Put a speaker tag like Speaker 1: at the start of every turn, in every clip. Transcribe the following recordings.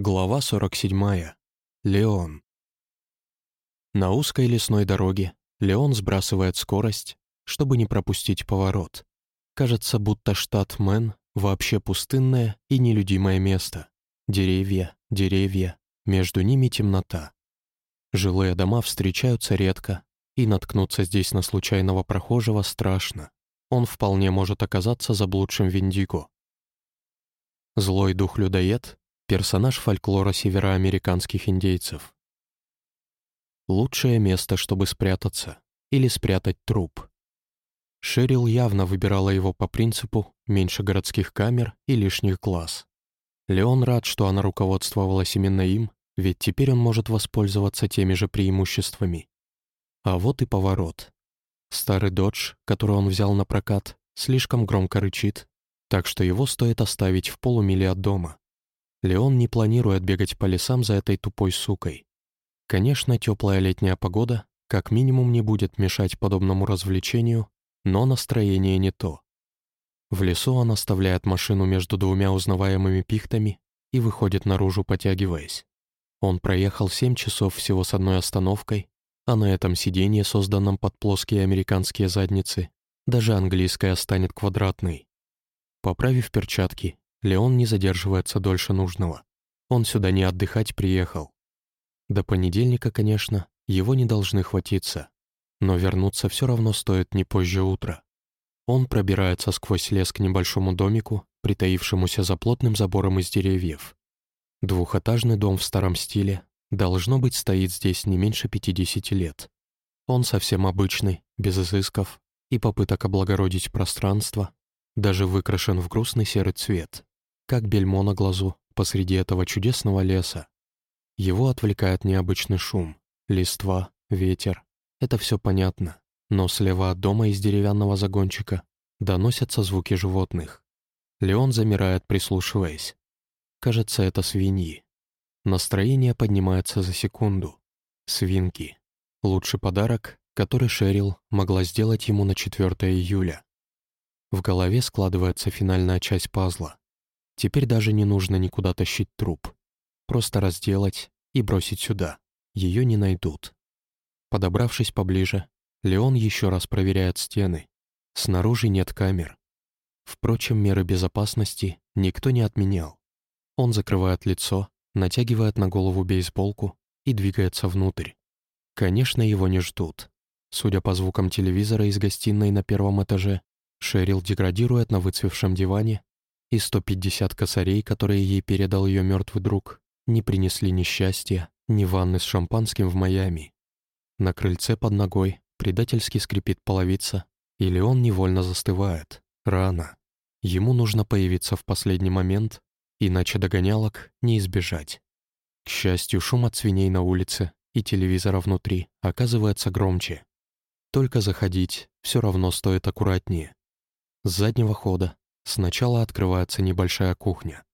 Speaker 1: Глава 47. Леон. На узкой лесной дороге Леон сбрасывает скорость, чтобы не пропустить поворот. Кажется, будто штат Мэн вообще пустынное и нелюдимое место. Деревья, деревья, между ними темнота. Жилые дома встречаются редко, и наткнуться здесь на случайного прохожего страшно. Он вполне может оказаться заблудшим Виндиго. Злой дух-людоед Персонаж фольклора североамериканских индейцев. Лучшее место, чтобы спрятаться. Или спрятать труп. Шерил явно выбирала его по принципу меньше городских камер и лишних глаз. Леон рад, что она руководствовалась именно им, ведь теперь он может воспользоваться теми же преимуществами. А вот и поворот. Старый додж, который он взял на прокат, слишком громко рычит, так что его стоит оставить в полумиле от дома. Леон не планирует бегать по лесам за этой тупой сукой. Конечно, теплая летняя погода как минимум не будет мешать подобному развлечению, но настроение не то. В лесу он оставляет машину между двумя узнаваемыми пихтами и выходит наружу, потягиваясь. Он проехал 7 часов всего с одной остановкой, а на этом сиденье, созданном под плоские американские задницы, даже английская станет квадратной. Поправив перчатки, Леон не задерживается дольше нужного. Он сюда не отдыхать приехал. До понедельника, конечно, его не должны хватиться. Но вернуться все равно стоит не позже утра. Он пробирается сквозь лес к небольшому домику, притаившемуся за плотным забором из деревьев. Двухэтажный дом в старом стиле, должно быть, стоит здесь не меньше 50 лет. Он совсем обычный, без изысков и попыток облагородить пространство, даже выкрашен в грустный серый цвет как бельмо на глазу посреди этого чудесного леса. Его отвлекает необычный шум, листва, ветер. Это все понятно, но слева от дома из деревянного загончика доносятся звуки животных. Леон замирает, прислушиваясь. Кажется, это свиньи. Настроение поднимается за секунду. Свинки. Лучший подарок, который Шерил могла сделать ему на 4 июля. В голове складывается финальная часть пазла. Теперь даже не нужно никуда тащить труп. Просто разделать и бросить сюда. Ее не найдут. Подобравшись поближе, Леон еще раз проверяет стены. Снаружи нет камер. Впрочем, меры безопасности никто не отменял. Он закрывает лицо, натягивает на голову бейсболку и двигается внутрь. Конечно, его не ждут. Судя по звукам телевизора из гостиной на первом этаже, Шерил деградирует на выцвевшем диване и 150 косарей, которые ей передал ее мертвый друг, не принесли ни счастья, ни ванны с шампанским в Майами. На крыльце под ногой предательски скрипит половица, или он невольно застывает. Рано. Ему нужно появиться в последний момент, иначе догонялок не избежать. К счастью, шум от свиней на улице и телевизора внутри оказывается громче. Только заходить все равно стоит аккуратнее. С заднего хода Сначала открывается небольшая кухня.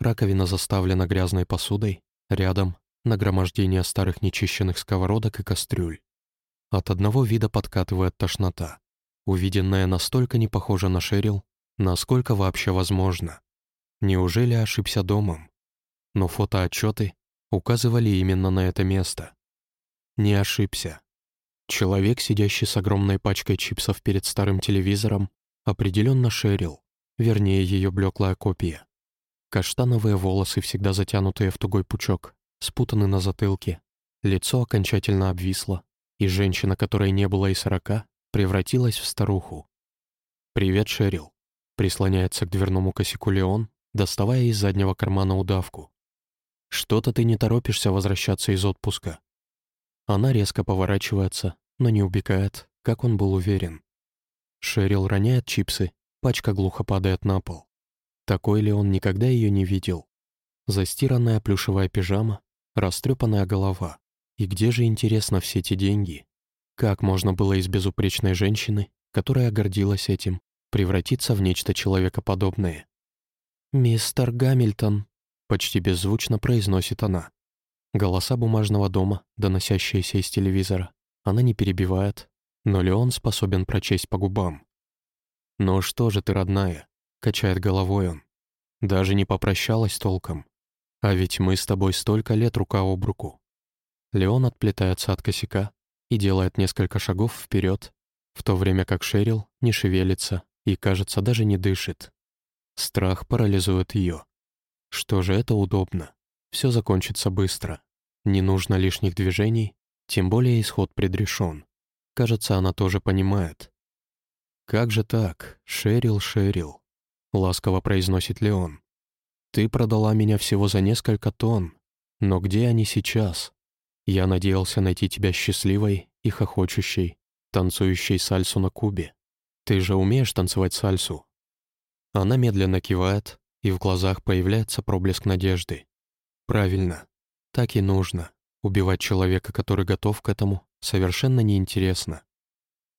Speaker 1: Раковина заставлена грязной посудой, рядом — нагромождение старых нечищенных сковородок и кастрюль. От одного вида подкатывает тошнота. Увиденное настолько не похоже на Шерил, насколько вообще возможно. Неужели ошибся домом? Но фотоотчеты указывали именно на это место. Не ошибся. Человек, сидящий с огромной пачкой чипсов перед старым телевизором, определенно Шерил вернее ее блеклая копия. Каштановые волосы, всегда затянутые в тугой пучок, спутаны на затылке, лицо окончательно обвисло, и женщина, которой не было и сорока, превратилась в старуху. «Привет, Шерил», — прислоняется к дверному косяку Леон, доставая из заднего кармана удавку. «Что-то ты не торопишься возвращаться из отпуска». Она резко поворачивается, но не убегает, как он был уверен. Шерил роняет чипсы Пачка глухо падает на пол. Такой ли он никогда ее не видел? Застиранная плюшевая пижама, растрепанная голова. И где же, интересно, все эти деньги? Как можно было из безупречной женщины, которая гордилась этим, превратиться в нечто человекоподобное? «Мистер Гамильтон», — почти беззвучно произносит она. Голоса бумажного дома, доносящиеся из телевизора, она не перебивает, но Леон способен прочесть по губам. «Ну что же ты, родная?» — качает головой он. «Даже не попрощалась толком. А ведь мы с тобой столько лет рука об руку. Леон отплетается от косяка и делает несколько шагов вперед, в то время как Шерил не шевелится и, кажется, даже не дышит. Страх парализует ее. Что же это удобно. Все закончится быстро. Не нужно лишних движений, тем более исход предрешен. Кажется, она тоже понимает. «Как же так? Шерил, Шерил», — ласково произносит Леон. «Ты продала меня всего за несколько тонн, но где они сейчас? Я надеялся найти тебя счастливой и хохочущей, танцующей сальсу на кубе. Ты же умеешь танцевать сальсу?» Она медленно кивает, и в глазах появляется проблеск надежды. «Правильно. Так и нужно. Убивать человека, который готов к этому, совершенно неинтересно.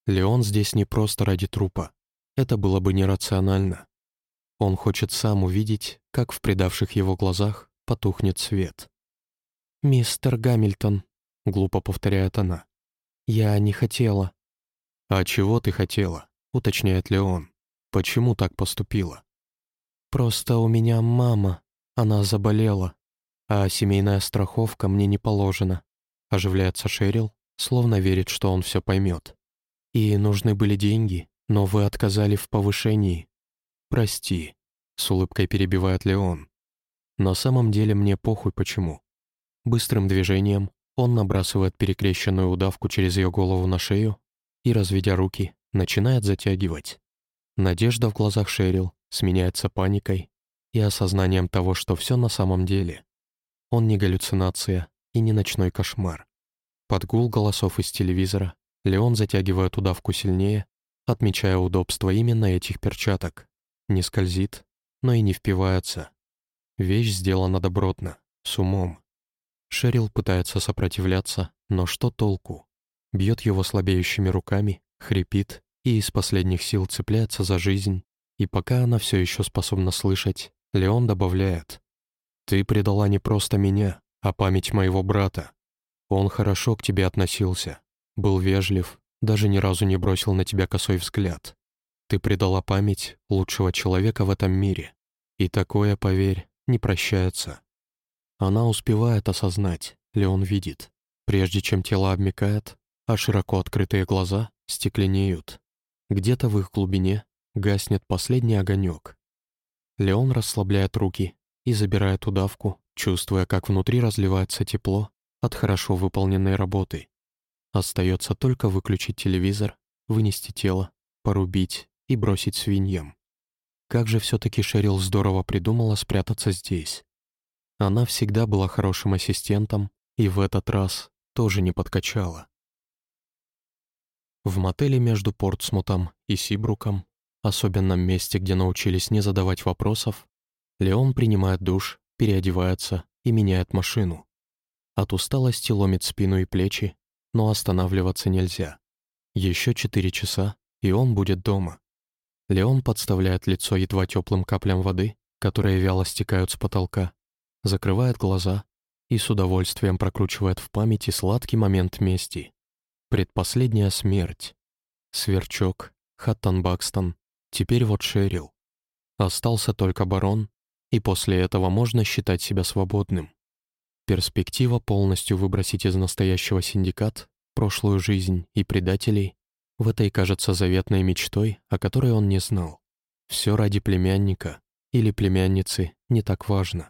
Speaker 1: Леон здесь не просто ради трупа. Это было бы нерационально. Он хочет сам увидеть, как в предавших его глазах потухнет свет. «Мистер Гамильтон», — глупо повторяет она, — «я не хотела». «А чего ты хотела?» — уточняет Леон. «Почему так поступила?» «Просто у меня мама, она заболела, а семейная страховка мне не положена», — оживляется Шерил, словно верит, что он все поймет. «И нужны были деньги, но вы отказали в повышении. Прости», — с улыбкой перебивает Леон. «На самом деле мне похуй почему». Быстрым движением он набрасывает перекрещенную удавку через ее голову на шею и, разведя руки, начинает затягивать. Надежда в глазах Шерил сменяется паникой и осознанием того, что все на самом деле. Он не галлюцинация и не ночной кошмар. Под гул голосов из телевизора Леон затягивает удавку сильнее, отмечая удобство именно этих перчаток. Не скользит, но и не впивается. Вещь сделана добротно, с умом. Шерил пытается сопротивляться, но что толку? Бьет его слабеющими руками, хрипит и из последних сил цепляется за жизнь, и пока она все еще способна слышать, Леон добавляет. «Ты предала не просто меня, а память моего брата. Он хорошо к тебе относился, был вежлив, даже ни разу не бросил на тебя косой взгляд. Ты предала память лучшего человека в этом мире. И такое, поверь, не прощается». Она успевает осознать, Леон видит, прежде чем тело обмекает, а широко открытые глаза стекленеют. Где-то в их глубине гаснет последний огонек. Леон расслабляет руки и забирает удавку, чувствуя, как внутри разливается тепло от хорошо выполненной работы. Остается только выключить телевизор, вынести тело, порубить и бросить свиньям. Как же все-таки Шерил здорово придумала спрятаться здесь. Она всегда была хорошим ассистентом и в этот раз тоже не подкачала. В мотеле между Портсмутом и Сибруком особенном месте, где научились не задавать вопросов, Леон принимает душ, переодевается и меняет машину. От усталости ломит спину и плечи, но останавливаться нельзя. Еще четыре часа, и он будет дома. Леон подставляет лицо едва теплым каплям воды, которые вяло стекают с потолка, закрывает глаза и с удовольствием прокручивает в памяти сладкий момент мести. Предпоследняя смерть. Сверчок, Хаттон Бакстон, Теперь вот Шерил. Остался только барон, и после этого можно считать себя свободным. Перспектива полностью выбросить из настоящего синдикат прошлую жизнь и предателей в этой кажется заветной мечтой, о которой он не знал. Все ради племянника или племянницы не так важно.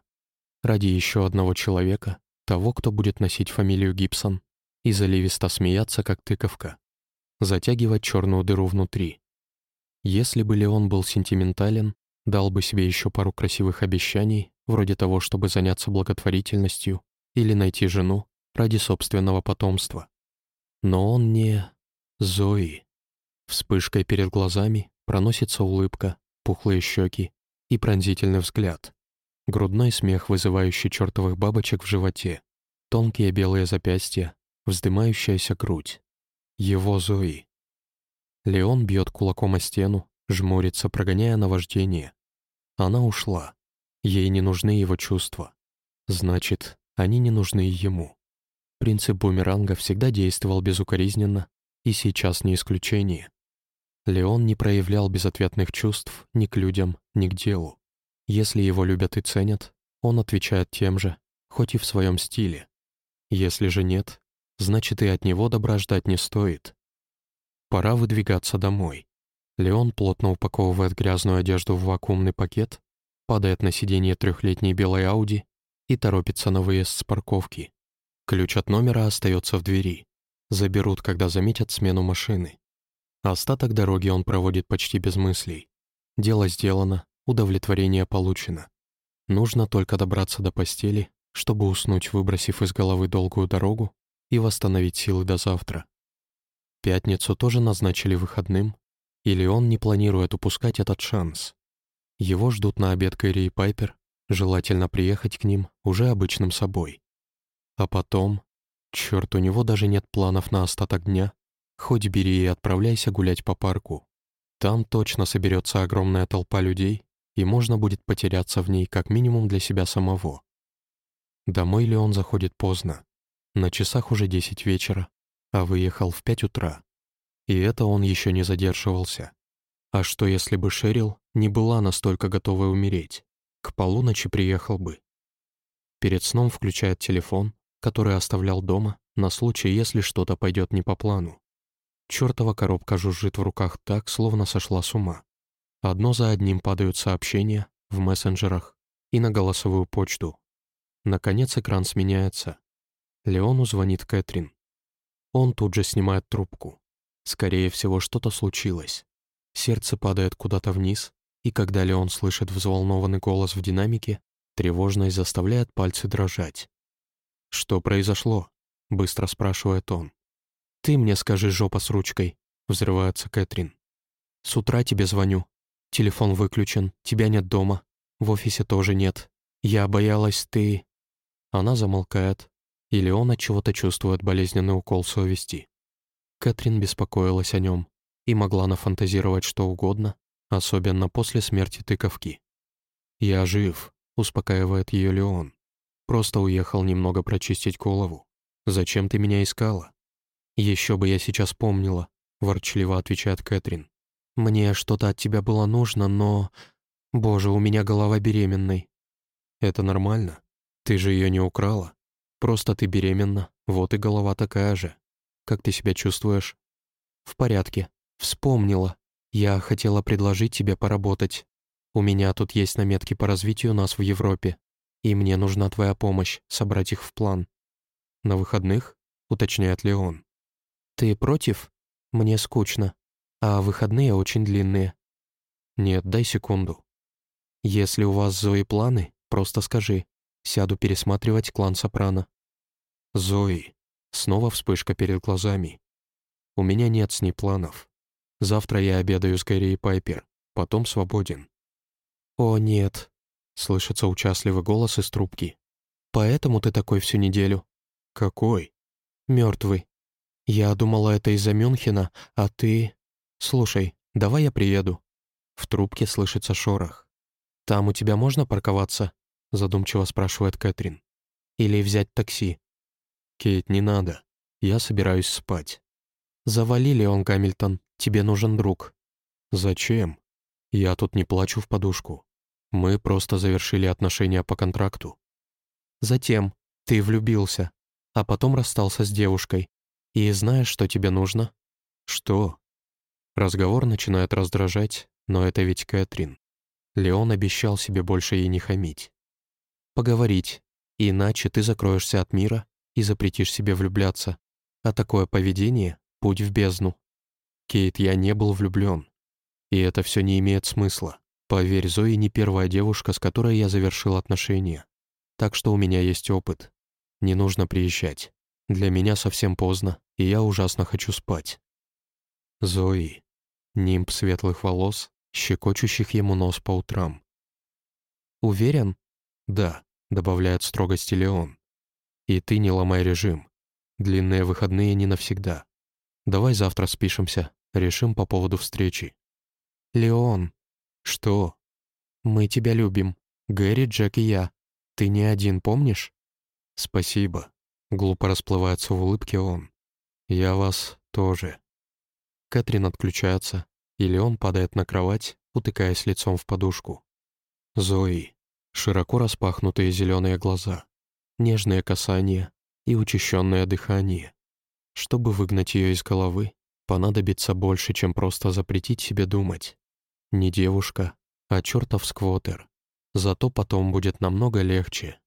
Speaker 1: Ради еще одного человека, того, кто будет носить фамилию Гибсон, и заливисто смеяться, как тыковка. Затягивать черную дыру внутри. Если бы Леон был сентиментален, дал бы себе еще пару красивых обещаний, вроде того, чтобы заняться благотворительностью или найти жену ради собственного потомства. Но он не... Зои. Вспышкой перед глазами проносится улыбка, пухлые щеки и пронзительный взгляд. Грудной смех, вызывающий чертовых бабочек в животе. Тонкие белые запястья, вздымающаяся грудь. Его Зои. Леон бьет кулаком о стену, жмурится, прогоняя наваждение. Она ушла. Ей не нужны его чувства. Значит, они не нужны ему. Принцип бумеранга всегда действовал безукоризненно, и сейчас не исключение. Леон не проявлял безответных чувств ни к людям, ни к делу. Если его любят и ценят, Он отвечает тем же, хоть и в своем стиле. Если же нет, значит и от него добра ждать не стоит. Пора выдвигаться домой. Леон плотно упаковывает грязную одежду в вакуумный пакет, падает на сиденье трехлетней белой Ауди и торопится на выезд с парковки. Ключ от номера остается в двери. Заберут, когда заметят смену машины. Остаток дороги он проводит почти без мыслей. Дело сделано, удовлетворение получено. Нужно только добраться до постели, чтобы уснуть, выбросив из головы долгую дорогу и восстановить силы до завтра. Пятницу тоже назначили выходным, или он не планирует упускать этот шанс. Его ждут на обед Кэрри и Пайпер, желательно приехать к ним уже обычным собой. А потом... Черт, у него даже нет планов на остаток дня. Хоть бери и отправляйся гулять по парку. Там точно соберется огромная толпа людей, и можно будет потеряться в ней как минимум для себя самого. Домой ли он заходит поздно? На часах уже десять вечера, а выехал в пять утра. И это он еще не задерживался. А что, если бы Шерил не была настолько готова умереть? К полуночи приехал бы. Перед сном включает телефон, который оставлял дома, на случай, если что-то пойдет не по плану. Чертова коробка жужжит в руках так, словно сошла с ума. Одно за одним падают сообщения в мессенджерах и на голосовую почту. Наконец экран сменяется. Леону звонит Кэтрин. Он тут же снимает трубку. Скорее всего, что-то случилось. Сердце падает куда-то вниз, и когда Леон слышит взволнованный голос в динамике, тревожность заставляет пальцы дрожать. «Что произошло?» — быстро спрашивает он. «Ты мне скажи, жопа с ручкой», — взрывается Кэтрин. «С утра тебе звоню. Телефон выключен, тебя нет дома. В офисе тоже нет. Я боялась, ты...» Она замолкает, и Леон от чего-то чувствует болезненный укол совести. Кэтрин беспокоилась о нем и могла нафантазировать что угодно, особенно после смерти тыковки. «Я жив», — успокаивает ее Леон. «Просто уехал немного прочистить голову. Зачем ты меня искала?» «Еще бы я сейчас помнила», — ворчливо отвечает Кэтрин. «Мне что-то от тебя было нужно, но... Боже, у меня голова беременной». «Это нормально. Ты же ее не украла. Просто ты беременна, вот и голова такая же. Как ты себя чувствуешь?» «В порядке. Вспомнила. Я хотела предложить тебе поработать. У меня тут есть наметки по развитию нас в Европе, и мне нужна твоя помощь собрать их в план». «На выходных?» — уточняет Леон. «Ты против? Мне скучно. А выходные очень длинные». «Нет, дай секунду. Если у вас, Зои, планы, просто скажи. Сяду пересматривать клан Сопрано». «Зои, Снова вспышка перед глазами. У меня нет с ней планов. Завтра я обедаю с Гэри и Пайпер, потом свободен. «О, нет», — слышится участливый голос из трубки. «Поэтому ты такой всю неделю?» «Какой?» «Мертвый. Я думала, это из-за Мюнхена, а ты...» «Слушай, давай я приеду». В трубке слышится шорох. «Там у тебя можно парковаться?» — задумчиво спрашивает Кэтрин. «Или взять такси?» «Кейт, не надо. Я собираюсь спать». «Завали, Леон Гамильтон. Тебе нужен друг». «Зачем? Я тут не плачу в подушку. Мы просто завершили отношения по контракту». «Затем ты влюбился, а потом расстался с девушкой. И знаешь, что тебе нужно?» «Что?» Разговор начинает раздражать, но это ведь Кэтрин. Леон обещал себе больше ей не хамить. «Поговорить, иначе ты закроешься от мира и запретишь себе влюбляться. А такое поведение — путь в бездну. Кейт, я не был влюблен. И это все не имеет смысла. Поверь, Зои не первая девушка, с которой я завершил отношения. Так что у меня есть опыт. Не нужно приезжать. Для меня совсем поздно, и я ужасно хочу спать. Зои. Нимб светлых волос, щекочущих ему нос по утрам. «Уверен?» «Да», — добавляет строгости Леон. И ты не ломай режим. Длинные выходные не навсегда. Давай завтра спишемся, решим по поводу встречи. Леон. Что? Мы тебя любим. Гэри, Джек и я. Ты не один, помнишь? Спасибо. Глупо расплывается в улыбке он. Я вас тоже. Кэтрин отключается, и Леон падает на кровать, утыкаясь лицом в подушку. Зои. широко распахнутые зеленые глаза, нежное касание и учащенное дыхание. Чтобы выгнать ее из головы, понадобится больше, чем просто запретить себе думать. Не девушка, а чертов сквотер. Зато потом будет намного легче.